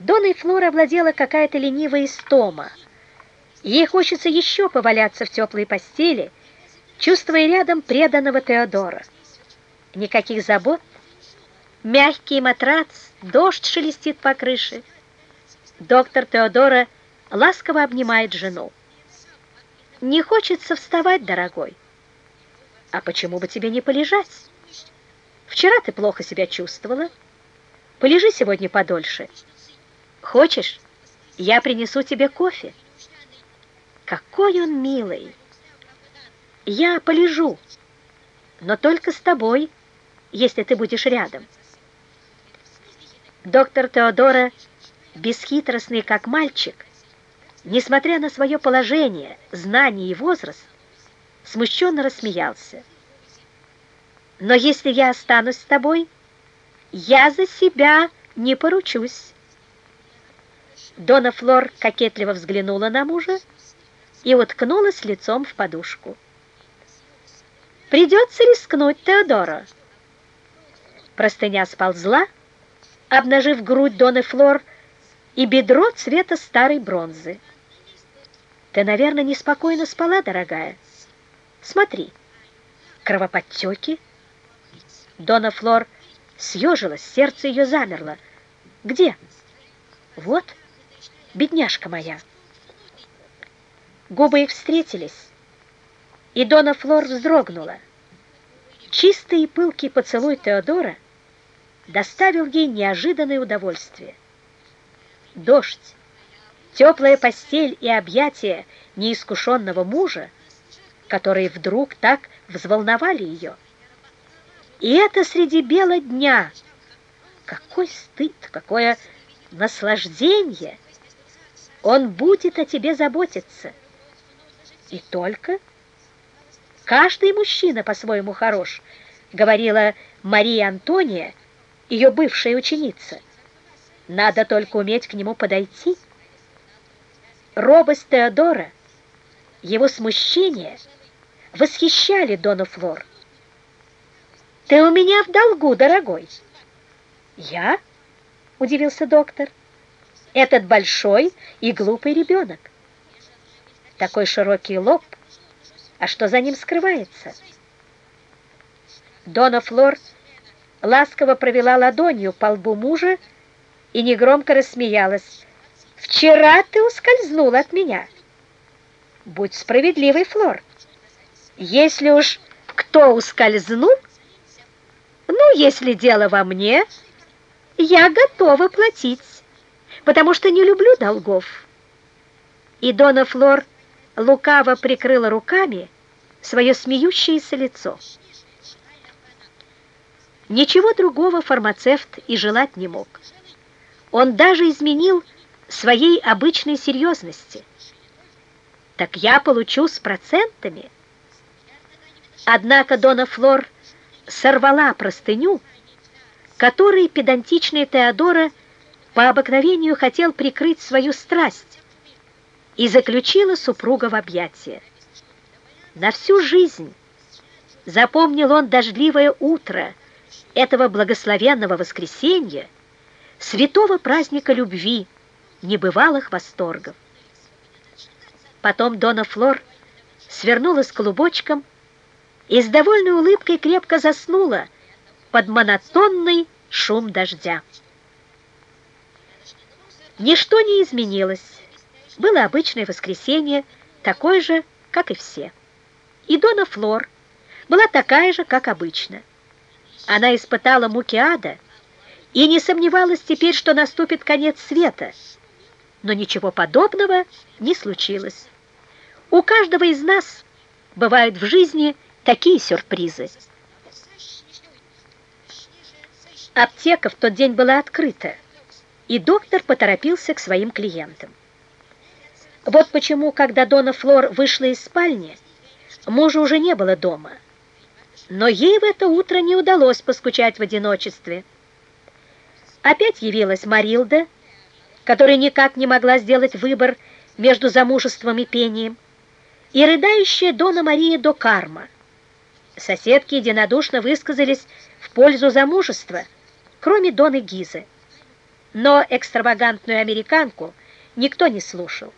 Доной Флора овладела какая-то ленивая истома. Ей хочется еще поваляться в теплой постели, чувствуя рядом преданного Теодора. Никаких забот, мягкий матрац, дождь шелестит по крыше. Доктор Теодора ласково обнимает жену. «Не хочется вставать, дорогой. А почему бы тебе не полежать? Вчера ты плохо себя чувствовала. Полежи сегодня подольше. Хочешь, я принесу тебе кофе?» Какой он милый! Я полежу, но только с тобой, если ты будешь рядом. Доктор Теодора, бесхитростный как мальчик, несмотря на свое положение, знание и возраст, смущенно рассмеялся. «Но если я останусь с тобой, я за себя не поручусь». Дона Флор кокетливо взглянула на мужа и уткнулась лицом в подушку. «Придется рискнуть, Теодора!» Простыня сползла, обнажив грудь Доны Флор и бедро цвета старой бронзы. «Ты, наверное, неспокойно спала, дорогая. Смотри, кровоподтеки». Дона Флор съежилась, сердце ее замерло. «Где?» «Вот, бедняжка моя». Губы их встретились, и Дона Флор вздрогнула. Чистый и пылкий поцелуй Теодора доставил ей неожиданное удовольствие. Дождь, теплая постель и объятия неискушенного мужа, которые вдруг так взволновали ее. И это среди бела дня. Какой стыд, какое наслаждение! Он будет о тебе заботиться. И только? Каждый мужчина по-своему хорош, говорила Мария Антония, ее бывшая ученица. Надо только уметь к нему подойти. Робость Теодора, его смущение восхищали Дону Флор. «Ты у меня в долгу, дорогой!» «Я?» — удивился доктор. «Этот большой и глупый ребенок такой широкий лоб, а что за ним скрывается? Дона Флор ласково провела ладонью по лбу мужа и негромко рассмеялась. «Вчера ты ускользнул от меня. Будь справедливой, Флор. Если уж кто ускользнул, ну, если дело во мне, я готова платить, потому что не люблю долгов». И Дона Флор лукаво прикрыла руками свое смеющееся лицо. Ничего другого фармацевт и желать не мог. Он даже изменил своей обычной серьезности. Так я получу с процентами. Однако Дона Флор сорвала простыню, которой педантичный Теодора по обыкновению хотел прикрыть свою страсть, и заключила супруга в объятия. На всю жизнь запомнил он дождливое утро этого благословенного воскресенья, святого праздника любви, небывалых восторгов. Потом Дона Флор свернулась клубочком и с довольной улыбкой крепко заснула под монотонный шум дождя. Ничто не изменилось было обычное воскресенье, такое же, как и все. И Дона Флор была такая же, как обычно. Она испытала муки ада и не сомневалась теперь, что наступит конец света. Но ничего подобного не случилось. У каждого из нас бывают в жизни такие сюрпризы. Аптека в тот день была открыта, и доктор поторопился к своим клиентам. Вот почему, когда Дона Флор вышла из спальни, мужа уже не было дома. Но ей в это утро не удалось поскучать в одиночестве. Опять явилась Марилда, которая никак не могла сделать выбор между замужеством и пением, и рыдающая Дона Мария до Карма. Соседки единодушно высказались в пользу замужества, кроме Доны Гизы. Но экстравагантную американку никто не слушал.